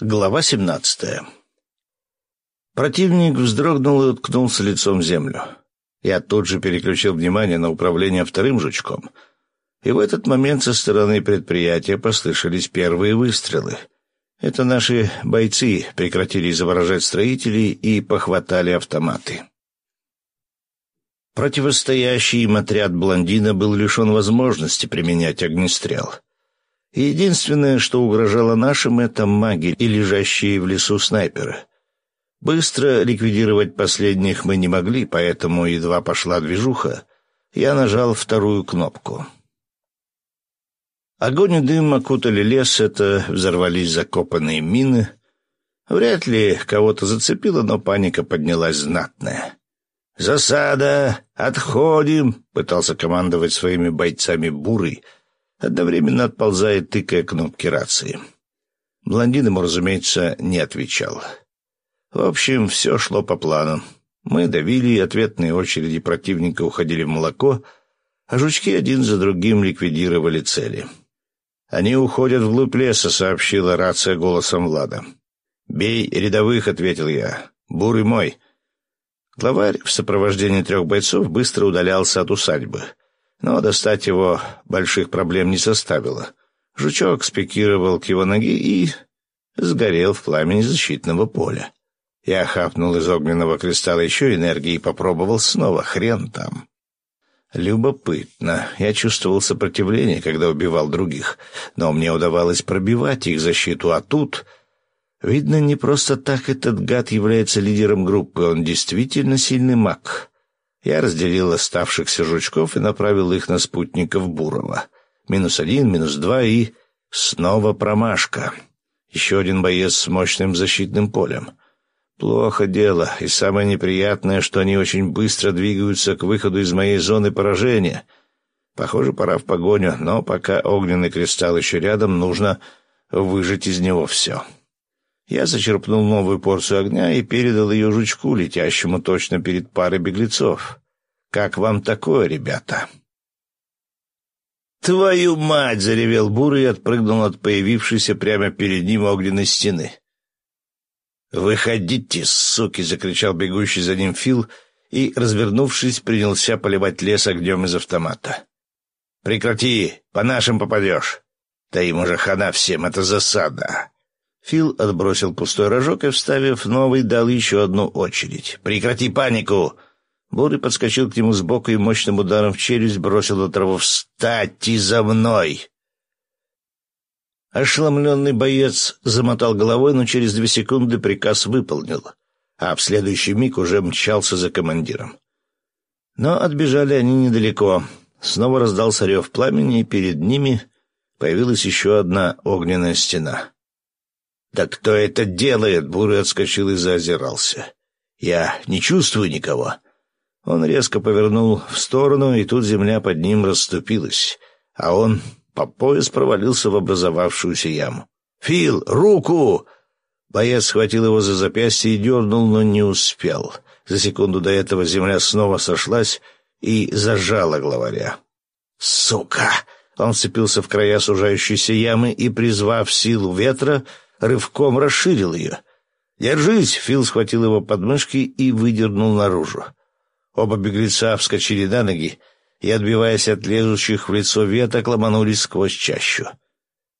Глава 17. Противник вздрогнул и уткнулся лицом в землю. Я тут же переключил внимание на управление вторым жучком. И в этот момент со стороны предприятия послышались первые выстрелы. Это наши бойцы прекратили изображать строителей и похватали автоматы. Противостоящий им отряд блондина был лишен возможности применять огнестрел — Единственное, что угрожало нашим, это маги и лежащие в лесу снайперы. Быстро ликвидировать последних мы не могли, поэтому едва пошла движуха, я нажал вторую кнопку. Огонь и дым окутали лес, это взорвались закопанные мины. Вряд ли кого-то зацепило, но паника поднялась знатная. «Засада! Отходим!» — пытался командовать своими бойцами Бурый — одновременно отползает, тыкая кнопки рации. Блондин ему, разумеется, не отвечал. В общем, все шло по плану. Мы давили, ответные очереди противника уходили в молоко, а жучки один за другим ликвидировали цели. «Они уходят вглубь леса», — сообщила рация голосом Влада. «Бей рядовых», — ответил я. «Бурый мой». Главарь в сопровождении трех бойцов быстро удалялся от усадьбы — но достать его больших проблем не составило. Жучок спикировал к его ноге и сгорел в пламени защитного поля. Я хапнул из огненного кристалла еще энергии и попробовал снова. Хрен там. Любопытно. Я чувствовал сопротивление, когда убивал других, но мне удавалось пробивать их защиту, а тут... Видно, не просто так этот гад является лидером группы, он действительно сильный маг. Я разделил оставшихся жучков и направил их на спутников Бурова. Минус один, минус два и... Снова промашка. Еще один боец с мощным защитным полем. Плохо дело, и самое неприятное, что они очень быстро двигаются к выходу из моей зоны поражения. Похоже, пора в погоню, но пока огненный кристалл еще рядом, нужно выжать из него все. Я зачерпнул новую порцию огня и передал ее жучку, летящему точно перед парой беглецов. «Как вам такое, ребята?» «Твою мать!» — заревел Бурый и отпрыгнул от появившейся прямо перед ним огненной стены. «Выходите, суки!» — закричал бегущий за ним Фил и, развернувшись, принялся поливать лес огнем из автомата. «Прекрати! По нашим попадешь!» «Да им уже хана всем, это засада!» Фил отбросил пустой рожок и, вставив новый, дал еще одну очередь. «Прекрати панику!» Бурый подскочил к нему сбоку и мощным ударом в челюсть бросил на траву «Встать за мной!» Ошеломленный боец замотал головой, но через две секунды приказ выполнил, а в следующий миг уже мчался за командиром. Но отбежали они недалеко. Снова раздался рев пламени, и перед ними появилась еще одна огненная стена. «Да кто это делает?» — Бурый отскочил и заозирался. «Я не чувствую никого». Он резко повернул в сторону, и тут земля под ним расступилась, а он по пояс провалился в образовавшуюся яму. «Фил, руку!» Боец схватил его за запястье и дернул, но не успел. За секунду до этого земля снова сошлась и зажала главаря. «Сука!» Он вцепился в края сужающейся ямы и, призвав силу ветра, рывком расширил ее. «Держись!» — Фил схватил его подмышки и выдернул наружу. Оба беглеца вскочили на ноги и, отбиваясь от лезущих в лицо веток, ломанулись сквозь чащу.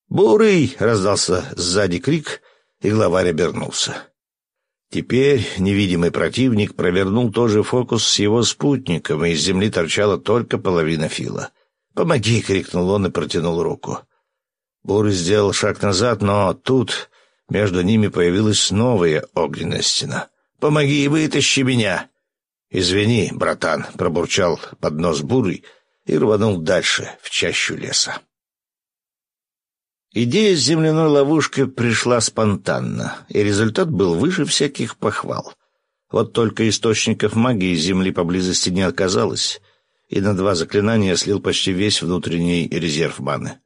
«Бурый!» — раздался сзади крик, и главарь обернулся. Теперь невидимый противник провернул тоже фокус с его спутником, и из земли торчала только половина фила. «Помоги!» — крикнул он и протянул руку. Бурый сделал шаг назад, но тут между ними появилась новая огненная стена. «Помоги и вытащи меня!» «Извини, братан», — пробурчал под нос бурый и рванул дальше, в чащу леса. Идея с земляной ловушкой пришла спонтанно, и результат был выше всяких похвал. Вот только источников магии земли поблизости не оказалось, и на два заклинания слил почти весь внутренний резерв маны.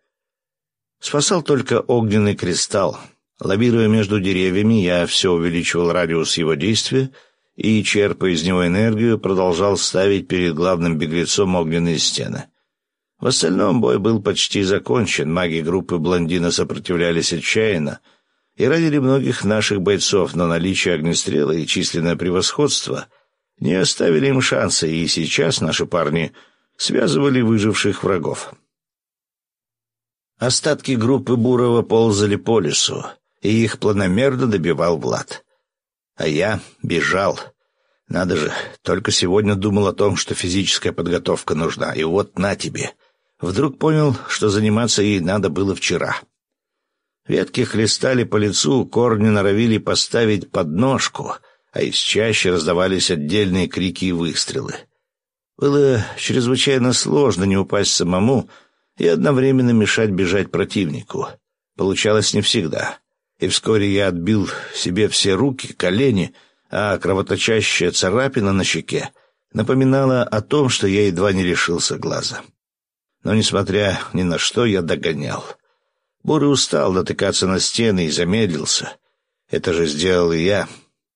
Спасал только огненный кристалл. Лавируя между деревьями, я все увеличивал радиус его действия — и, черпая из него энергию, продолжал ставить перед главным беглецом огненные стены. В остальном бой был почти закончен, маги группы блондина сопротивлялись отчаянно, и ранили многих наших бойцов, но наличие огнестрела и численное превосходство не оставили им шанса, и сейчас наши парни связывали выживших врагов. Остатки группы Бурова ползали по лесу, и их планомерно добивал Влад. А я бежал. Надо же, только сегодня думал о том, что физическая подготовка нужна, и вот на тебе. Вдруг понял, что заниматься ей надо было вчера. Ветки хлестали по лицу, корни норовили поставить подножку, а из чаще раздавались отдельные крики и выстрелы. Было чрезвычайно сложно не упасть самому и одновременно мешать бежать противнику. Получалось не всегда и вскоре я отбил себе все руки, колени, а кровоточащая царапина на щеке напоминала о том, что я едва не лишился глаза. Но, несмотря ни на что, я догонял. Бурый устал натыкаться на стены и замедлился. Это же сделал и я.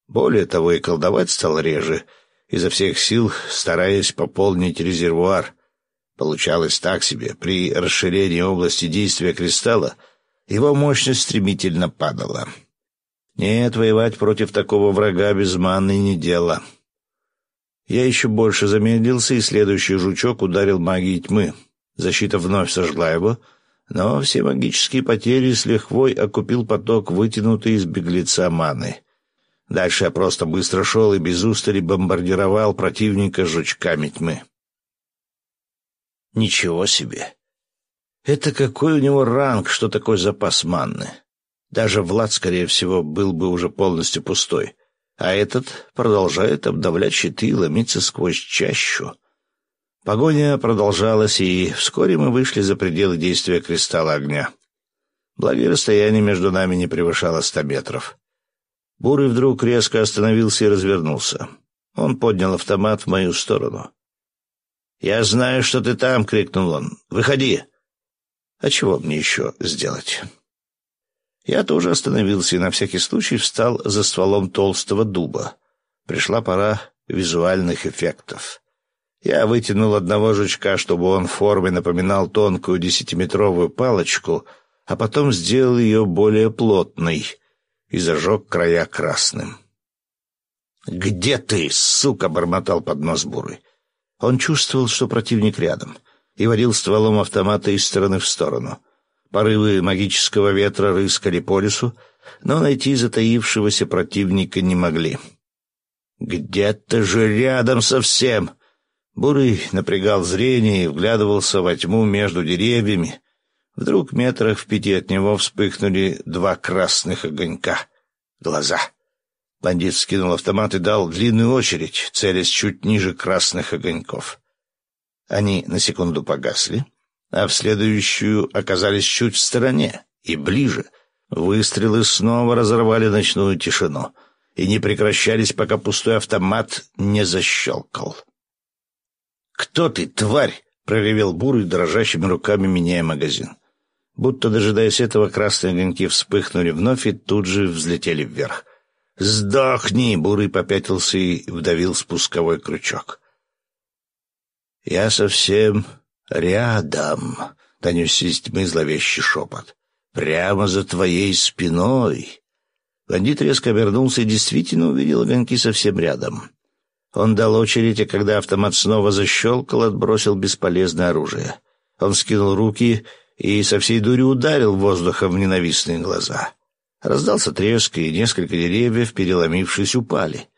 Более того, и колдовать стал реже, изо всех сил стараясь пополнить резервуар. Получалось так себе. При расширении области действия кристалла его мощность стремительно падала. Нет, воевать против такого врага без маны не дело. Я еще больше замедлился, и следующий жучок ударил магией тьмы. Защита вновь сожгла его, но все магические потери с лихвой окупил поток, вытянутый из беглеца маны. Дальше я просто быстро шел и без устали бомбардировал противника жучками тьмы. Ничего себе! Это какой у него ранг, что такой запас манны? Даже Влад, скорее всего, был бы уже полностью пустой. А этот продолжает обдавлять щиты и ломиться сквозь чащу. Погоня продолжалась, и вскоре мы вышли за пределы действия кристалла огня. Благо, расстояние между нами не превышало ста метров. Бурый вдруг резко остановился и развернулся. Он поднял автомат в мою сторону. «Я знаю, что ты там!» — крикнул он. «Выходи!» А чего мне еще сделать? Я тоже остановился и на всякий случай встал за стволом толстого дуба. Пришла пора визуальных эффектов. Я вытянул одного жучка, чтобы он в форме напоминал тонкую десятиметровую палочку, а потом сделал ее более плотной и зажег края красным. «Где ты, сука?» — бормотал под нос бурый. Он чувствовал, что противник рядом и водил стволом автомата из стороны в сторону. Порывы магического ветра рыскали по лесу, но найти затаившегося противника не могли. «Где-то же рядом совсем!» Бурый напрягал зрение и вглядывался во тьму между деревьями. Вдруг метрах в пяти от него вспыхнули два красных огонька. Глаза. Бандит скинул автомат и дал длинную очередь, целясь чуть ниже красных огоньков. Они на секунду погасли, а в следующую оказались чуть в стороне и ближе. Выстрелы снова разорвали ночную тишину и не прекращались, пока пустой автомат не защелкал. «Кто ты, тварь?» — проревел Бурый, дрожащими руками меняя магазин. Будто, дожидаясь этого, красные огоньки вспыхнули вновь и тут же взлетели вверх. «Сдохни!» — Бурый попятился и вдавил спусковой крючок. «Я совсем рядом», — донесся из тьмы зловещий шепот. «Прямо за твоей спиной». Бандит резко обернулся и действительно увидел огоньки совсем рядом. Он дал очередь, а когда автомат снова защелкал, отбросил бесполезное оружие. Он скинул руки и со всей дури ударил воздухом в ненавистные глаза. Раздался треск, и несколько деревьев, переломившись, упали.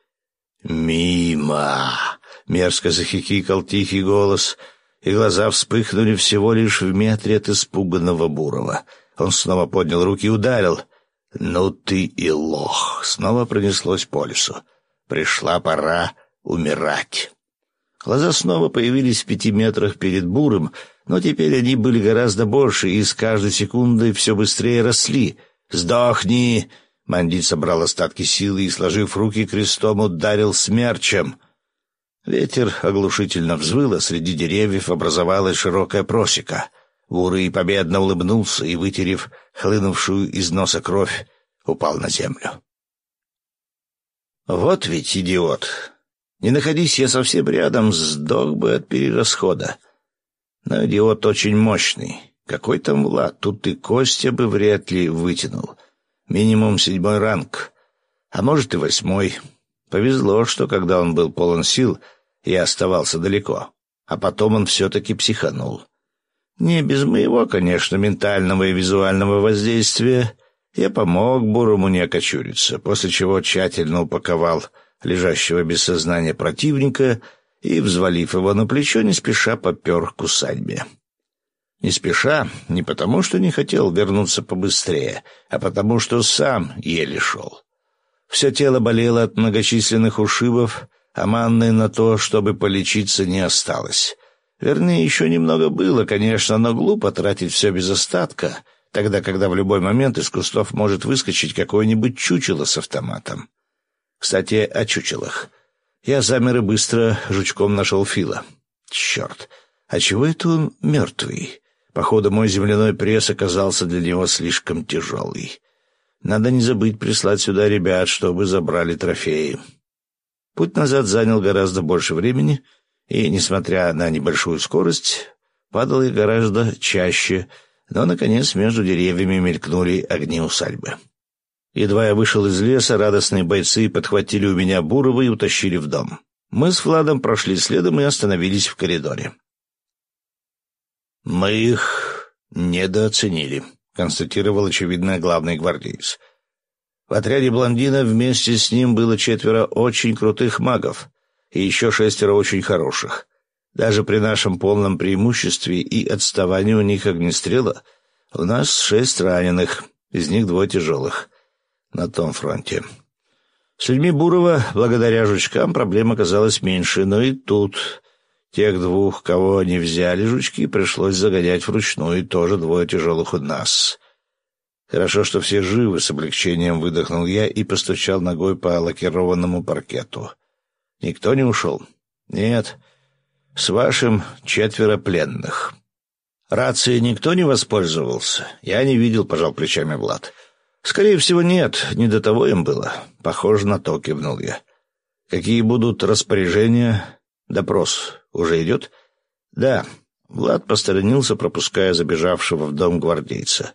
«Мимо!» Мерзко захихикал тихий голос, и глаза вспыхнули всего лишь в метре от испуганного Бурова. Он снова поднял руки и ударил. «Ну ты и лох!» Снова пронеслось по лесу. Пришла пора умирать. Глаза снова появились в пяти метрах перед Буром, но теперь они были гораздо больше и с каждой секундой все быстрее росли. «Сдохни!» Бандит собрал остатки силы и, сложив руки крестом, ударил смерчем — Ветер оглушительно взвыл, а среди деревьев образовалась широкая просека. Бурый победно улыбнулся и, вытерев хлынувшую из носа кровь, упал на землю. «Вот ведь идиот! Не находись я совсем рядом, сдох бы от перерасхода. Но идиот очень мощный. Какой там Влад? Тут и Костя бы вряд ли вытянул. Минимум седьмой ранг, а может и восьмой. Повезло, что когда он был полон сил, я оставался далеко, а потом он все-таки психанул. Не без моего, конечно, ментального и визуального воздействия. Я помог Бурому не окочуриться, после чего тщательно упаковал лежащего без сознания противника и, взвалив его на плечо, не спеша попер к усадьбе. Не спеша, не потому, что не хотел вернуться побыстрее, а потому, что сам еле шел. Все тело болело от многочисленных ушибов, а манны на то, чтобы полечиться, не осталось. Вернее, еще немного было, конечно, но глупо тратить все без остатка, тогда, когда в любой момент из кустов может выскочить какое-нибудь чучело с автоматом. Кстати, о чучелах. Я замер и быстро жучком нашел Фила. Черт, а чего это он мертвый? Походу, мой земляной пресс оказался для него слишком тяжелый. Надо не забыть прислать сюда ребят, чтобы забрали трофеи. Путь назад занял гораздо больше времени, и, несмотря на небольшую скорость, падал и гораздо чаще, но, наконец, между деревьями мелькнули огни усадьбы. Едва я вышел из леса, радостные бойцы подхватили у меня Бурова и утащили в дом. Мы с Владом прошли следом и остановились в коридоре. «Мы их недооценили», — констатировал очевидно главный гвардеец. В отряде блондина вместе с ним было четверо очень крутых магов и еще шестеро очень хороших. Даже при нашем полном преимуществе и отставании у них огнестрела у нас шесть раненых, из них двое тяжелых. На том фронте. С людьми Бурова, благодаря жучкам, проблем оказалось меньше, но и тут Тех двух, кого они взяли, жучки, пришлось загонять вручную, и тоже двое тяжелых у нас. Хорошо, что все живы, с облегчением выдохнул я и постучал ногой по лакированному паркету. Никто не ушел? Нет. С вашим четверо пленных. Рации никто не воспользовался? Я не видел, пожал плечами Влад. Скорее всего, нет, не до того им было. Похоже на то, кивнул я. Какие будут распоряжения? Допрос уже идет? Да. Влад посторонился, пропуская забежавшего в дом гвардейца.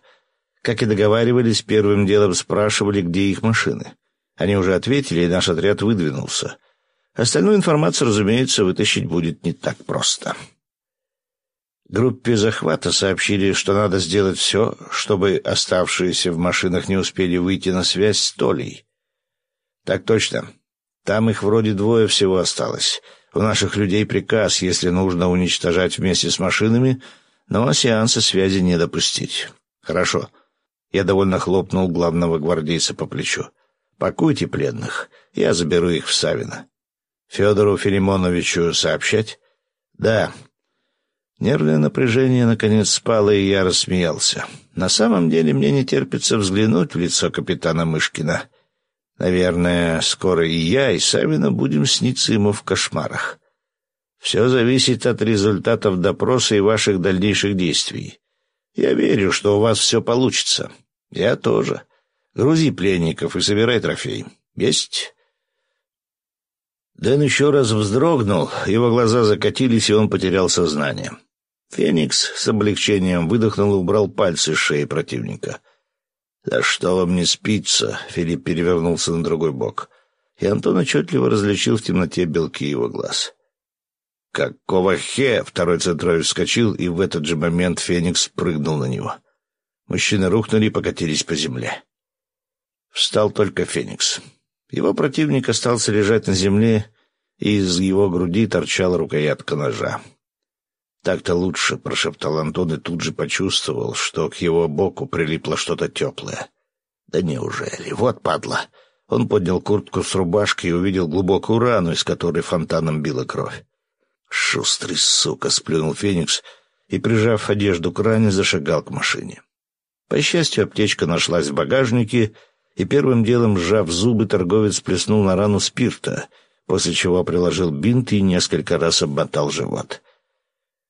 Как и договаривались, первым делом спрашивали, где их машины. Они уже ответили, и наш отряд выдвинулся. Остальную информацию, разумеется, вытащить будет не так просто. Группе захвата сообщили, что надо сделать все, чтобы оставшиеся в машинах не успели выйти на связь с Толей. Так точно. Там их вроде двое всего осталось. У наших людей приказ, если нужно, уничтожать вместе с машинами, но сеанса связи не допустить. Хорошо. Я довольно хлопнул главного гвардейца по плечу. Пакуйте пленных, я заберу их в Савино. Федору Филимоновичу сообщать? Да. Нервное напряжение наконец спало, и я рассмеялся. На самом деле мне не терпится взглянуть в лицо капитана Мышкина. Наверное, скоро и я, и Савина будем сниться ему в кошмарах. Все зависит от результатов допроса и ваших дальнейших действий. Я верю, что у вас все получится. Я тоже. Грузи пленников и собирай трофей. Есть?» Дэн еще раз вздрогнул, его глаза закатились, и он потерял сознание. Феникс с облегчением выдохнул и убрал пальцы с шеи противника — «Да что вам не спится?» — Филипп перевернулся на другой бок, и Антон отчетливо различил в темноте белки его глаз. «Какого хе?» — второй центровик вскочил, и в этот же момент Феникс прыгнул на него. Мужчины рухнули и покатились по земле. Встал только Феникс. Его противник остался лежать на земле, и из его груди торчала рукоятка ножа. «Так-то лучше», — прошептал Антон и тут же почувствовал, что к его боку прилипло что-то теплое. «Да неужели? Вот падла!» Он поднял куртку с рубашкой и увидел глубокую рану, из которой фонтаном била кровь. «Шустрый сука!» — сплюнул Феникс и, прижав одежду к ране, зашагал к машине. По счастью, аптечка нашлась в багажнике, и первым делом, сжав зубы, торговец плеснул на рану спирта, после чего приложил бинт и несколько раз обмотал живот.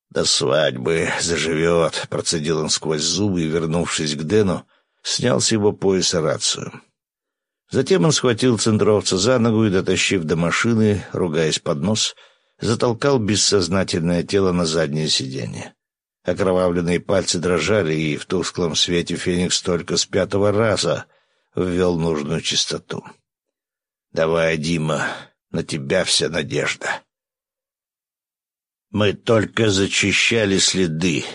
«До свадьбы заживет», — процедил он сквозь зубы и, вернувшись к Дэну, снял с его пояса рацию. Затем он схватил центровца за ногу и, дотащив до машины, ругаясь под нос, затолкал бессознательное тело на заднее сиденье. Окровавленные пальцы дрожали, и в тусклом свете Феникс только с пятого раза ввел нужную частоту. «Давай, Дима, на тебя вся надежда». Мы только зачищали следы,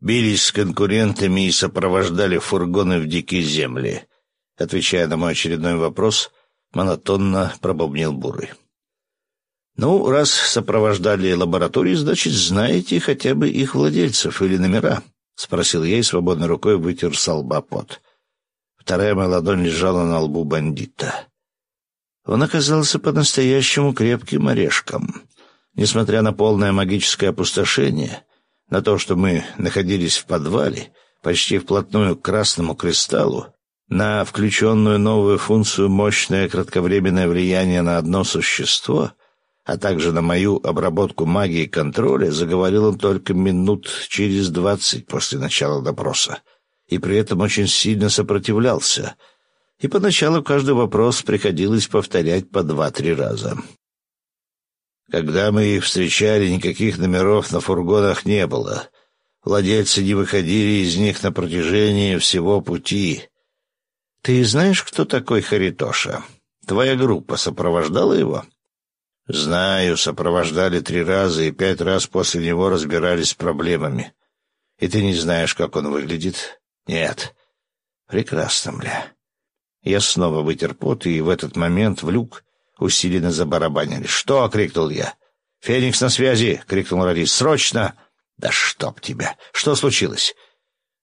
бились с конкурентами и сопровождали фургоны в дикие земли. Отвечая на мой очередной вопрос, монотонно пробубнил Бурый. «Ну, раз сопровождали лаборатории, значит, знаете хотя бы их владельцев или номера?» — спросил я и свободной рукой вытер с лба пот. Вторая моя ладонь лежала на лбу бандита. Он оказался по-настоящему крепким орешком. Несмотря на полное магическое опустошение, на то, что мы находились в подвале, почти вплотную к красному кристаллу, на включенную новую функцию мощное кратковременное влияние на одно существо, а также на мою обработку магии контроля, заговорил он только минут через двадцать после начала допроса и при этом очень сильно сопротивлялся, и поначалу каждый вопрос приходилось повторять по два-три раза. Когда мы их встречали, никаких номеров на фургонах не было. Владельцы не выходили из них на протяжении всего пути. Ты знаешь, кто такой Харитоша? Твоя группа сопровождала его? Знаю, сопровождали три раза и пять раз после него разбирались с проблемами. И ты не знаешь, как он выглядит? Нет. Прекрасно, бля. Я снова вытер пот, и в этот момент в люк усиленно забарабанили. «Что?» — крикнул я. «Феникс на связи!» — крикнул Радис. «Срочно!» «Да чтоб тебя! Что случилось?»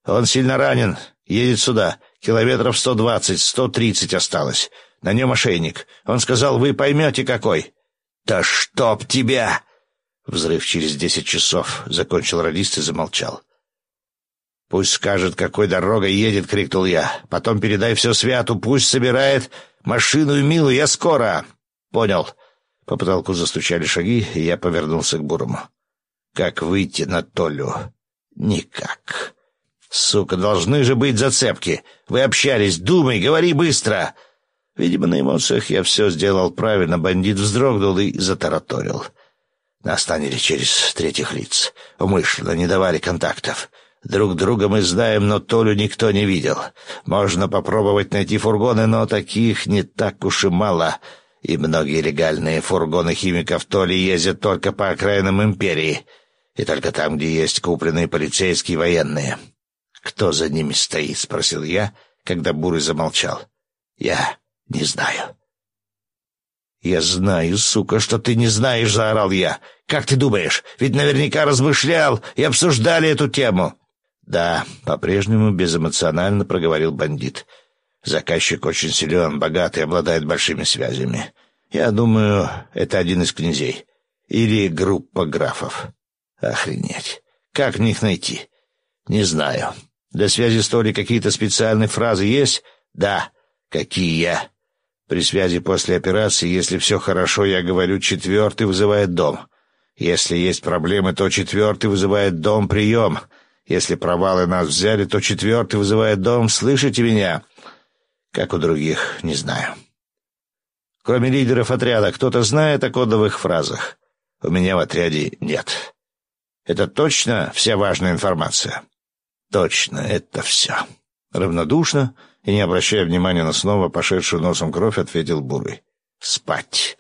«Он сильно ранен. Едет сюда. Километров сто двадцать, сто тридцать осталось. На нем ошейник. Он сказал, вы поймете, какой». «Да чтоб тебя!» Взрыв через десять часов. Закончил радист и замолчал. «Пусть скажет, какой дорогой едет», — крикнул я. «Потом передай все Святу, пусть собирает машину и Милу, я скоро». «Понял». По потолку застучали шаги, и я повернулся к Бурому. «Как выйти на Толю?» «Никак». «Сука, должны же быть зацепки. Вы общались, думай, говори быстро!» Видимо, на эмоциях я все сделал правильно. Бандит вздрогнул и затараторил. Нас наняли через третьих лиц. Умышленно не давали контактов. Друг друга мы знаем, но Толю никто не видел. Можно попробовать найти фургоны, но таких не так уж и мало. И многие легальные фургоны химиков Толи ездят только по окраинам империи. И только там, где есть купленные полицейские военные. «Кто за ними стоит?» — спросил я, когда Бурый замолчал. «Я не знаю». «Я знаю, сука, что ты не знаешь», — заорал я. «Как ты думаешь? Ведь наверняка размышлял и обсуждали эту тему». «Да», — по-прежнему безэмоционально проговорил бандит. «Заказчик очень силен, богатый, обладает большими связями. Я думаю, это один из князей. Или группа графов. Охренеть. Как них найти? Не знаю. Для связи с Толей какие-то специальные фразы есть? Да. Какие? При связи после операции, если все хорошо, я говорю, четвертый вызывает дом. Если есть проблемы, то четвертый вызывает дом прием. Если провалы нас взяли, то четвертый вызывает дом. Слышите меня? Как у других, не знаю. Кроме лидеров отряда, кто-то знает о кодовых фразах? У меня в отряде нет. Это точно вся важная информация? Точно, это все. Равнодушно и не обращая внимания на снова пошедшую носом кровь, ответил Бурый. Спать.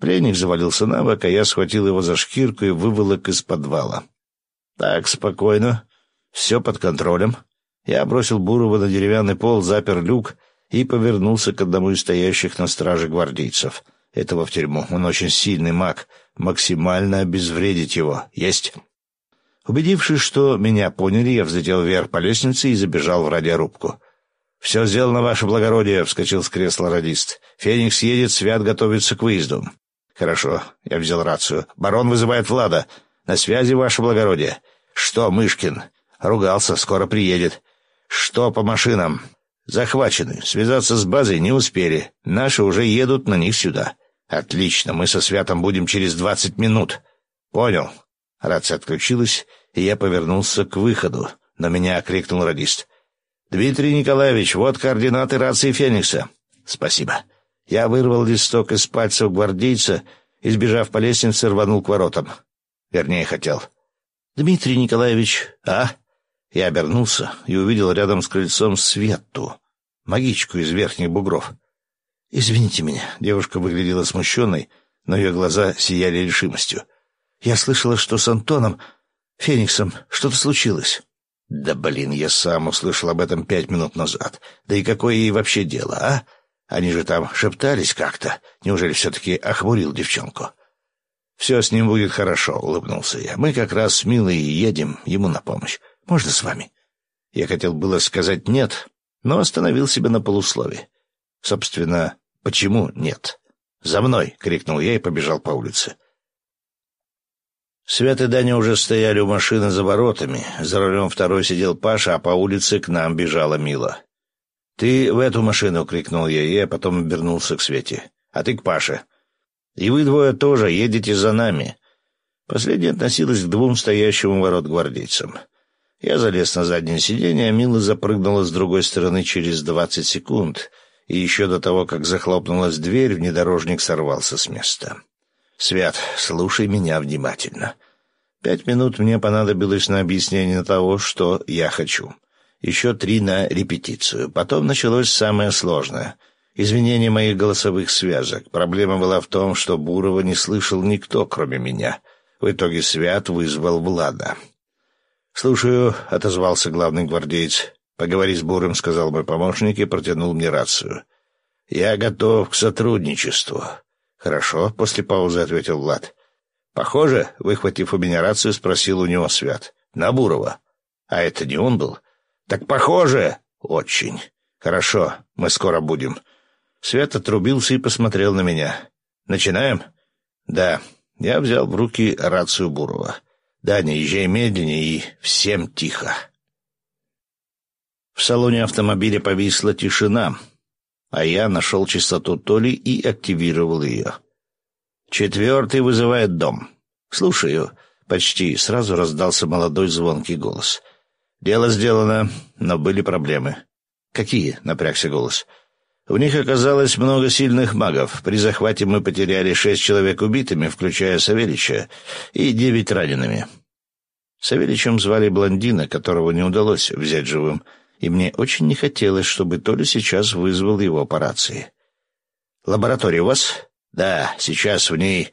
Пленник завалился на бок, а я схватил его за шкирку и выволок из подвала. Так, спокойно. Все под контролем. Я бросил Бурова на деревянный пол, запер люк и повернулся к одному из стоящих на страже гвардейцев. Этого в тюрьму. Он очень сильный маг. Максимально обезвредить его. Есть. Убедившись, что меня поняли, я взлетел вверх по лестнице и забежал в радиорубку. «Все сделано, ваше благородие», — вскочил с кресла радист. «Феникс едет, Свят готовится к выезду». «Хорошо», — я взял рацию. «Барон вызывает Влада. На связи, ваше благородие». «Что, Мышкин?» Ругался, скоро приедет. Что по машинам? Захвачены. Связаться с базой не успели. Наши уже едут на них сюда. Отлично, мы со Святом будем через двадцать минут. Понял. Рация отключилась, и я повернулся к выходу, но меня окликнул радист. «Дмитрий Николаевич, вот координаты рации Феникса». «Спасибо». Я вырвал листок из пальцев гвардейца и, сбежав по лестнице, рванул к воротам. Вернее, хотел. «Дмитрий Николаевич, а?» Я обернулся и увидел рядом с крыльцом Свету. магичку из верхних бугров. «Извините меня», — девушка выглядела смущенной, но ее глаза сияли решимостью. «Я слышала, что с Антоном, Фениксом, что-то случилось». «Да блин, я сам услышал об этом пять минут назад. Да и какое ей вообще дело, а? Они же там шептались как-то. Неужели все-таки охмурил девчонку?» «Все с ним будет хорошо», — улыбнулся я. «Мы как раз с Милой едем ему на помощь. Можно с вами?» Я хотел было сказать «нет», но остановил себя на полуслове. Собственно, почему «нет»? «За мной!» — крикнул я и побежал по улице. Свят и Даня уже стояли у машины за воротами. За рулем второй сидел Паша, а по улице к нам бежала Мила. «Ты в эту машину!» — крикнул я, и я потом обернулся к Свете. «А ты к Паше!» И вы двое тоже едете за нами. Последняя относилась к двум стоящим у ворот гвардейцам. Я залез на заднее сиденье, а Мила запрыгнула с другой стороны через двадцать секунд, и еще до того, как захлопнулась дверь, внедорожник сорвался с места. «Свят, слушай меня внимательно. Пять минут мне понадобилось на объяснение того, что я хочу. Еще три на репетицию. Потом началось самое сложное — Извинение моих голосовых связок. Проблема была в том, что Бурова не слышал никто, кроме меня. В итоге Свят вызвал Влада. «Слушаю», — отозвался главный гвардеец. «Поговори с Бурым», — сказал мой помощник и протянул мне рацию. «Я готов к сотрудничеству». «Хорошо», — после паузы ответил Влад. «Похоже», — выхватив у меня рацию, спросил у него Свят. «На Бурова». «А это не он был?» «Так похоже». «Очень». «Хорошо, мы скоро будем». Свет отрубился и посмотрел на меня. «Начинаем?» «Да». Я взял в руки рацию Бурова. «Даня, езжай медленнее и всем тихо». В салоне автомобиля повисла тишина, а я нашел частоту Толи и активировал ее. «Четвертый вызывает дом». «Слушаю». Почти сразу раздался молодой звонкий голос. «Дело сделано, но были проблемы». «Какие?» — напрягся голос. У них оказалось много сильных магов. При захвате мы потеряли шесть человек убитыми, включая Савелича, и девять ранеными. Савеличем звали блондина, которого не удалось взять живым, и мне очень не хотелось, чтобы Толя сейчас вызвал его по рации. «Лаборатория у вас?» «Да, сейчас в ней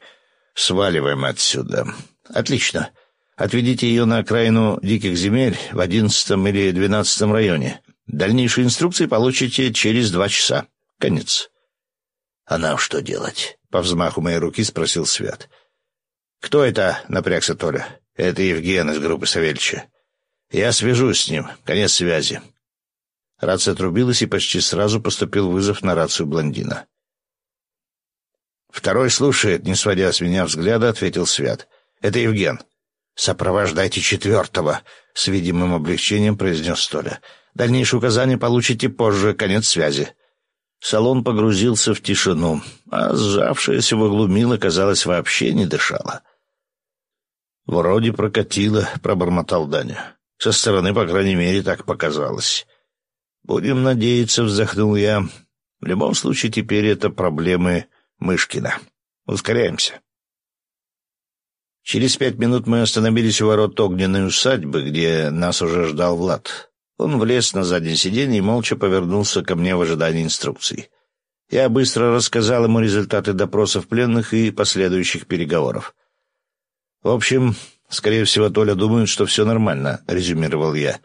сваливаем отсюда». «Отлично. Отведите ее на окраину диких земель в одиннадцатом или двенадцатом районе. Дальнейшие инструкции получите через два часа. Конец. — А нам что делать? — по взмаху моей руки спросил Свят. — Кто это? — напрягся Толя. — Это Евген из группы Савельича. Я свяжусь с ним. Конец связи. Рация отрубилась, и почти сразу поступил вызов на рацию блондина. «Второй слушает, не сводя с меня взгляда, ответил Свят. Это Евген. Сопровождайте четвертого», — с видимым облегчением произнес Толя. Дальнейшие указания получите позже. Конец связи». Салон погрузился в тишину, а сжавшаяся в углу Мила, казалось, вообще не дышала. «Вроде прокатило», — пробормотал Даня. «Со стороны, по крайней мере, так показалось». «Будем надеяться», — вздохнул я. «В любом случае, теперь это проблемы Мышкина. Ускоряемся». Через пять минут мы остановились у ворот огненной усадьбы, где нас уже ждал Влад. Он влез на заднее сиденье и молча повернулся ко мне в ожидании инструкций. Я быстро рассказал ему результаты допросов пленных и последующих переговоров. «В общем, скорее всего, Толя думает, что все нормально», — резюмировал я.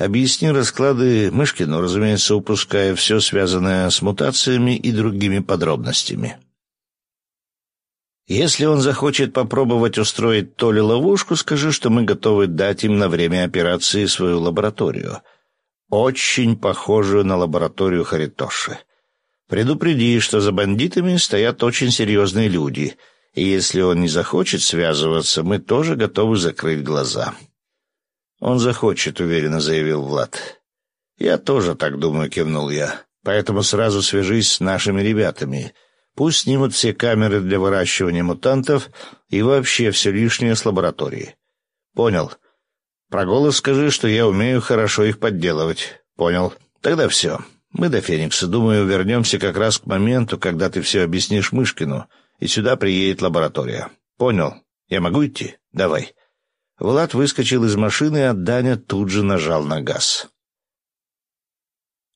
«Объясни расклады Мышкину, разумеется, упуская все связанное с мутациями и другими подробностями». Если он захочет попробовать устроить то ли ловушку, скажи, что мы готовы дать им на время операции свою лабораторию. Очень похожую на лабораторию Харитоши. Предупреди, что за бандитами стоят очень серьезные люди, и если он не захочет связываться, мы тоже готовы закрыть глаза. Он захочет, уверенно заявил Влад. Я тоже так думаю, кивнул я. Поэтому сразу свяжись с нашими ребятами — Пусть снимут все камеры для выращивания мутантов и вообще все лишнее с лаборатории. Понял. Про голос скажи, что я умею хорошо их подделывать. Понял. Тогда все. Мы до Феникса, думаю, вернемся как раз к моменту, когда ты все объяснишь Мышкину, и сюда приедет лаборатория. Понял. Я могу идти? Давай. Влад выскочил из машины, а Даня тут же нажал на газ.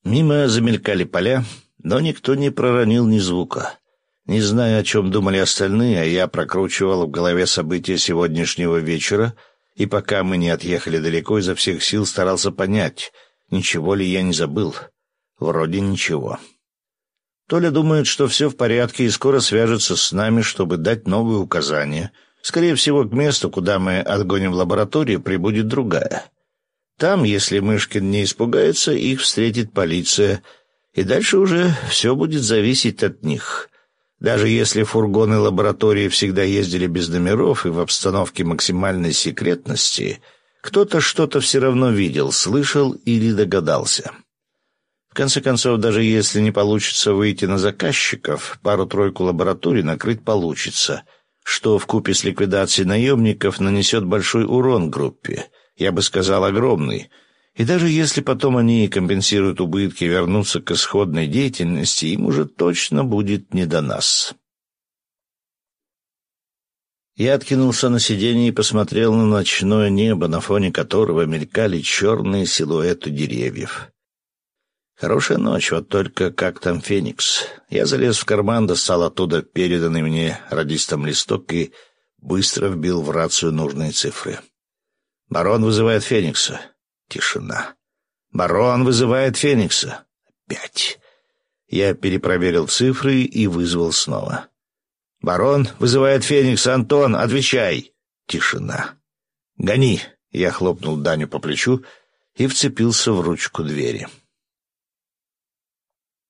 Мимо замелькали поля, но никто не проронил ни звука. Не знаю, о чем думали остальные, а я прокручивал в голове события сегодняшнего вечера, и пока мы не отъехали далеко, изо всех сил старался понять, ничего ли я не забыл. Вроде ничего. Толя думает, что все в порядке и скоро свяжется с нами, чтобы дать новые указания. Скорее всего, к месту, куда мы отгоним лабораторию, прибудет другая. Там, если Мышкин не испугается, их встретит полиция, и дальше уже все будет зависеть от них. Даже если фургоны лаборатории всегда ездили без номеров и в обстановке максимальной секретности, кто-то что-то все равно видел, слышал или догадался. В конце концов, даже если не получится выйти на заказчиков, пару-тройку лабораторий накрыть получится, что в купе с ликвидацией наемников нанесет большой урон группе, я бы сказал, огромный — и даже если потом они компенсируют убытки и вернутся к исходной деятельности, им уже точно будет не до нас. Я откинулся на сиденье и посмотрел на ночное небо, на фоне которого мелькали черные силуэты деревьев. Хорошая ночь, вот только как там Феникс. Я залез в карман, достал оттуда переданный мне радистом листок и быстро вбил в рацию нужные цифры. «Барон вызывает Феникса. Тишина. «Барон вызывает Феникса». «Опять». Я перепроверил цифры и вызвал снова. «Барон вызывает Феникса. Антон, отвечай». Тишина. «Гони». Я хлопнул Даню по плечу и вцепился в ручку двери.